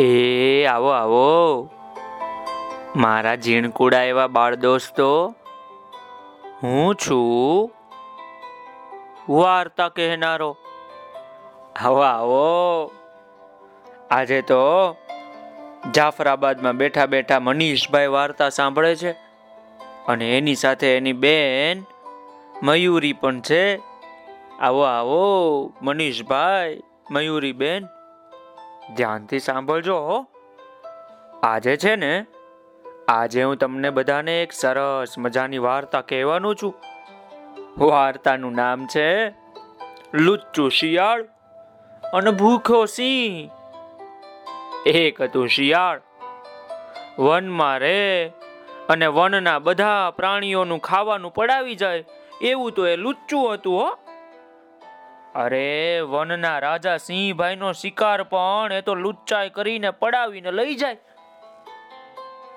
એ, આવો આવો. મારા ઝીણકુડા એવા બાળ દોસ્તો, હું છું વાર્તા કહેનારો. આવો આવો. આજે તો જાફરાબાદમાં બેઠા બેઠા મનીષભાઈ વાર્તા સાંભળે છે અને એની સાથે એની બેન મયુરી પણ છે. આવો આવો, મનીષભાઈ, મયુરી બેન. ધ્યાનથી સાંભળજો આજે છે ને, આજે હું તમને બધાને એક સરસ મજાની વાર્તા કહેવાનું છું. વાર્તાનું નામ છે, લુચ્ચું શિયાળ અને ભૂખો સિંહ. એક હતું શિયાળ. વનમાં રહે અને વનના બધા પ્રાણીઓનું ખાવાનું પડાવી જાય. એવું તો એ લુચ્ચું હતું, હો. અરે, વનના રાજા સિંહભાઈનો શિકાર પણ એ તો લુચ્ચાઈ કરીને પડાવીને લઈ જાય.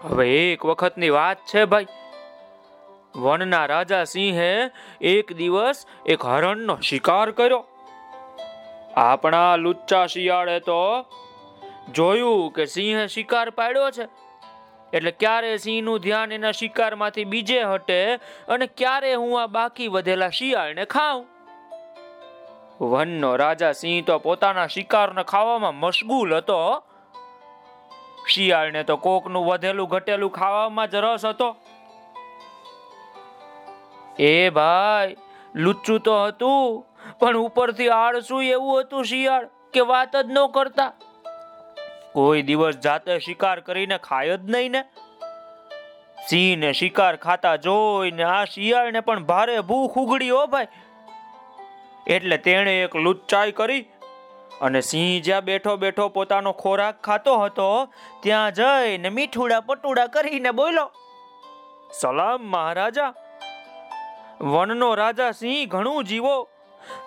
હવે એક વખતની વાત છે ભાઈ. વનના રાજા સિંહે એક દિવસ એક હરણનો શિકાર કર્યો. આપણા લુચ્ચા શિયાળે તો જોયું કે સિંહે શિકાર પાડ્યો છે. એટલે ક્યારે સિંહનું ધ્યાન એના શિકારમાંથી બીજે હટે અને ક્યારે હું આ બાકી વધેલા શિયાળને ખાઉં? વનનો રાજા સિંહ તો પોતાના શિકારને ખાવામાં મશગુલ હતો. શિયાળને તો કોકનું વધેલું ઘટેલું ખાવામાં જ રસ હતો. એ ભાઈ, લુચ્ચું તો હતું, પણ ઉપરથી આળસું એવું હતું શિયાળ કે વાત જ ન કરતા. કોઈ દિવસ જાતે શિકાર કરીને ખાય જ નહીં ને. સિંહ ને શિકાર ખાતા જોઈને આ શિયાળને પણ ભારે ભૂખ ઉગડી હો ભાઈ. એટલે તેણે એક લુચ્ચાઈ કરી અને સિંહ જ્યાં બેઠો બેઠો પોતાનો ખોરાક ખાતો હતો, ત્યાં જઈને મીઠુડા પટુડા કરીને બોલો સલામ મહારાજા. વનનો રાજા સિંહ ઘણું જીવો.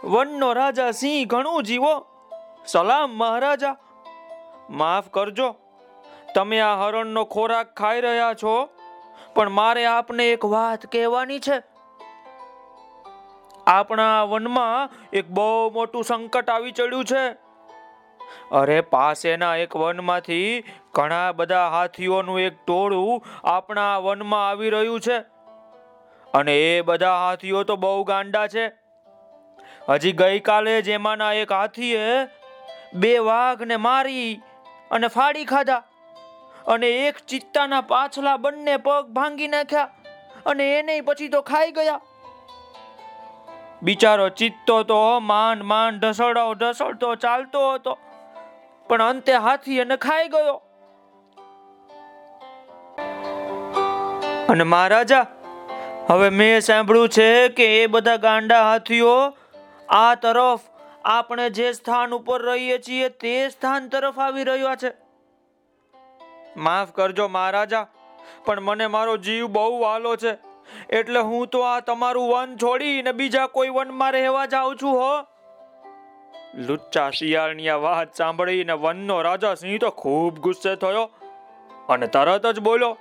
વનનો રાજા સિંહ ઘણું જીવો. સલામ મહારાજા. માફ કરજો. તમે આ હરણનો ખોરાક ખાઈ રહ્યા છો, પણ મારે આપને એક વાત કહેવાની છે. આપણા વનમાં એક બહુ મોટું સંકટ આવી ચડ્યું છે. અરે પાસેના એક વનમાંથી ઘણા બધા હાથીઓનું એક ટોળું આપણા વનમાં આવી રહ્યું છે. અને એ બધા હાથીઓ તો બહુ ગાંડા છે. હજી ગઈકાલે જ એમાંના એક હાથીએ બે વાઘને મારી અને ફાડી ખાધા અને એક ચિત્તાના પાછલા બંને પગ ભાંગી નાખ્યા અને એને પછી તો ખાઈ ગયા. બિચારો ચિત્તો તો માંડ માંડ ઢસડો ઢસડતો, ચાલતો હતો. પણ અંતે હાથી એને ખાઈ ગયો. અને મહારાજા, હવે મેં સાંભળ્યું છે કે એ બધા ગાંડા હાથીઓ આ તરફ આપણે જે સ્થાન ઉપર રહીએ છીએ તે સ્થાન તરફ આવી રહ્યા છે. માફ કરજો મહારાજા, પણ મને મારો જીવ બહુ વાલો છે. એટલે હું તો આ તમારું વન છોડીને બીજા કોઈ વનમાં રહેવા જાઉં છું, હો. લુચ્ચા શિયાળની આ વાત સાંભળીને વનનો રાજા સિંહ તો ખૂબ ગુસ્સે થયો અને તરત જ બોલ્યો,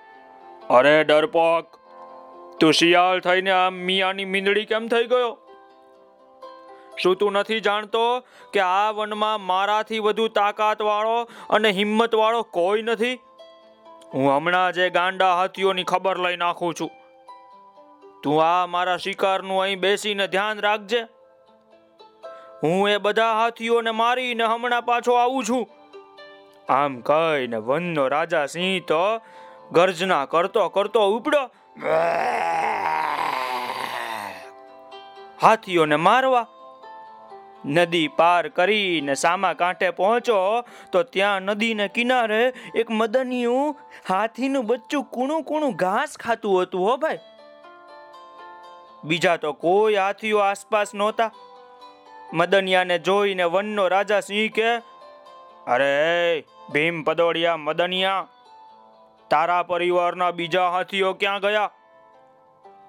અરે ડરપોક, તું શિયાળ થઈને આ મિયાની મીંદડી કેમ થઈ ગયો? શું તું નથી જાણતો કે આ વનમાં મારાથી વધુ તાકાત વાળો અને હિંમત વાળો કોઈ નથી? હું હમણાં જે ગાંડા હાથીઓની ખબર લઈ નાખું છું. તું આ મારા શિકારનું અહીં બેસીને ધ્યાન રાખજે. હું એ બધા હાથીઓને મારીને હમણાં પાછો આવું છું. આમ કહીને વનનો રાજા સિંહ તો ગર્જના કરતો કરતો ઉપડ્યો. હાથીઓને મારવા. નદી પાર કરીને સામા કાંઠે પહોંચો તો ત્યાં નદીને કિનારે એક મદનિયું હાથીનું બચ્ચું કૂણું કૂણું ઘાસ ખાતું હતું હો ભાઈ. બીજા તો કોઈ હાથીઓ આસપાસ નહોતા. મદનિયાને જોઈને વનનો રાજા સિંહ કે, અરે, ભીમ પદોડિયા, મદનિયા, તારા પરિવારના બીજા હાથીઓ ક્યાં ગયા?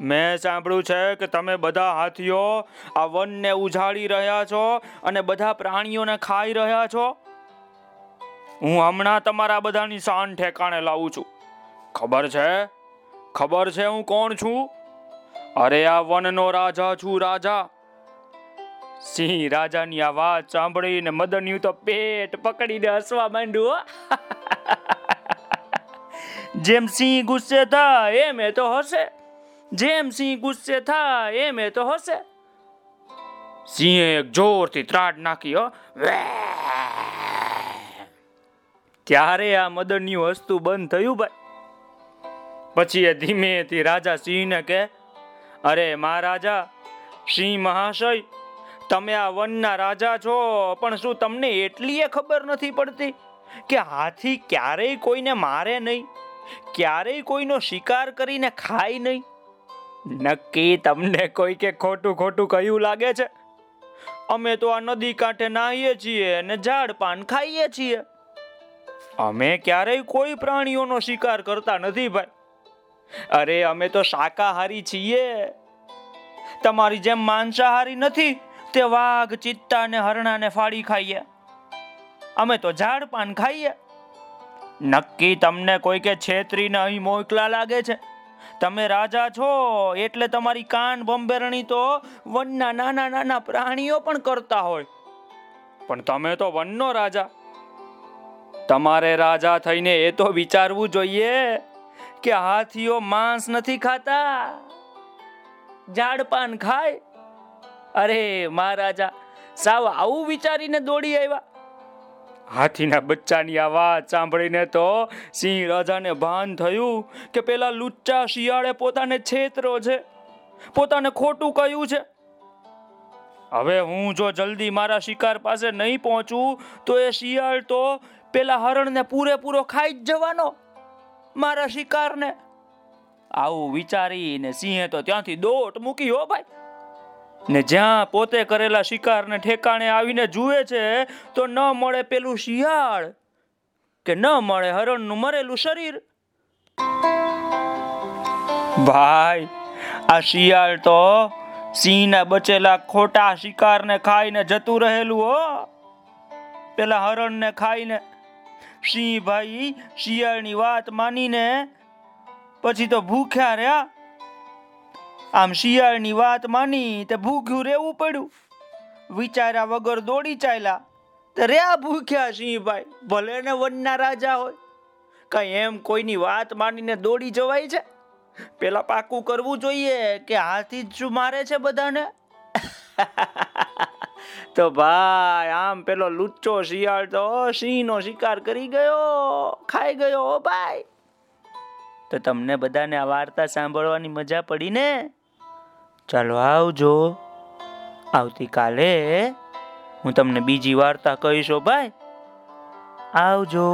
મેં સાંભળ્યું છે કે તમે બધા હાથીઓ આ વનને ઉજાડી રહ્યા છો અને બધા પ્રાણીઓને ખાઈ રહ્યા છો. હું હમણાં તમારા બધાની શાન ઠેકાણે લાવું છું. ખબર છે? ખબર છે હું કોણ છું? અરે આ વનનો રાજા છું, રાજા. સિંહ રાજાની આ વાત સાંભળીને મદન્યું તો પેટ પકડીને હસવા માંડ્યું જેમ સિંહ ગુસ્સે થાય, એમ એ તો હશે જેમ સિંહ ગુસ્સે થાય, એમ એ તો હશે સિંહે એક જોરથી ત્રાડ નાખી, હો. ત્યારે આ મદનનું હસતું બંધ થયું, ભાઈ. પછી એ ધીમેથી રાજા સિંહને કે અરે મહારાજા સિંહ મહાશય, તમે આ વનના રાજા છો, પણ શું તમને એટલી ખબર નથી પડતી કે હાથી ક્યારેય કોઈને મારે નહીં, ક્યારેય કોઈનો શિકાર કરીને ખાય નહીં? નક્કી તમને કોઈ કે ખોટું ખોટું કહ્યું લાગે છે? અમે તો આ નદી કાંઠે નાહીએ છીએ અને ઝાડ પાન ખાઈએ છીએ. અમે ક્યારેય કોઈ પ્રાણીઓનો શિકાર કરતા નથી ભાઈ. અરે, અમે તો શાકાહારી છીએ. તમારી જેમ માંસાહારી નથી, તે વાઘ, ચિત્તા ને હરણાને ફાળી ખાઈએ. અમે તો ઝાડ પાન ખાઈએ. નક્કી તમને કોઈ કે છેતરીને અહીં મોકલા લાગે છે? તમે રાજા છો, એટલે તમારી કાન બંબેરણી તો વનના નાના નાના પ્રાણીઓ પણ કરતા હોય. પણ તમે તો વનનો રાજા. તમારે રાજા થઈને એ તો વિચારવું જોઈએ. કે હાથીઓ માંસ નથી ખાતા? ઝાડપાન ખાય? અરે મહારાજા, સાવ આવું વિચારીને દોડી આવ્યા. હાથીના બચ્ચાની આ વાત સાંભળીને તો સિંહ રાજાને ભાન થયું કે પેલા લુચ્ચા શિયાળે પોતાને છેતરો છે, પોતાને ખોટું કહ્યું છે. હવે હું જો જલ્દી મારા શિકાર પાસે નહીં પહોંચું, તો એ શિયાળ તો પેલા હરણને પૂરેપૂરો ખાઈ જ જવાનો. મારા શિકારને? આવું વિચારીને સિંહે તો ત્યાંથી દોટ મૂકી હો ભાઈ. ને જ્યાં પોતે કરેલા શિકારને ઠેકાણે આવીને જુએ છે, તો ન મળે પેલું શિયાળ કે ન મળે હરણનું મરેલું શરીર. ભાઈ, આ શિયાળ તો સિંહના બચેલા ખોટા શિકારને ખાઈને જતું રહેલું હો. પેલા હરણને ખાઈને સિંહ ભાઈ શિયાળની વાત માનીને પછી તો ભૂખ્યા રહ્યા. આમ શિયાળની વાત માની તે ભૂખ્યું રહેવું પડ્યું. વિચાર્યા વગર દોડી ચાલ્યા. તો રહ્યા ભૂખ્યા સિંહભાઈ, ભલે ને વનના રાજા હોય. કઈ એમ કોઈની વાત માનીને દોડી જવાય છે? પેલા પાકું કરવું જોઈએ કે હાથી જ શું મારે છે બધાને? તો ભાઈ, આમ પેલો લુચ્ચો શિયાળ તો સિંહનો શિકાર કરી ગયો, ખાઈ ગયો હો ભાઈ. તો તમને બધાને આ વાર્તા સાંભળવાની મજા પડી ને? ચાલો આવજો. આવતીકાલે હું તમને બીજી વાર્તા કહીશો ભાઈ. આવજો.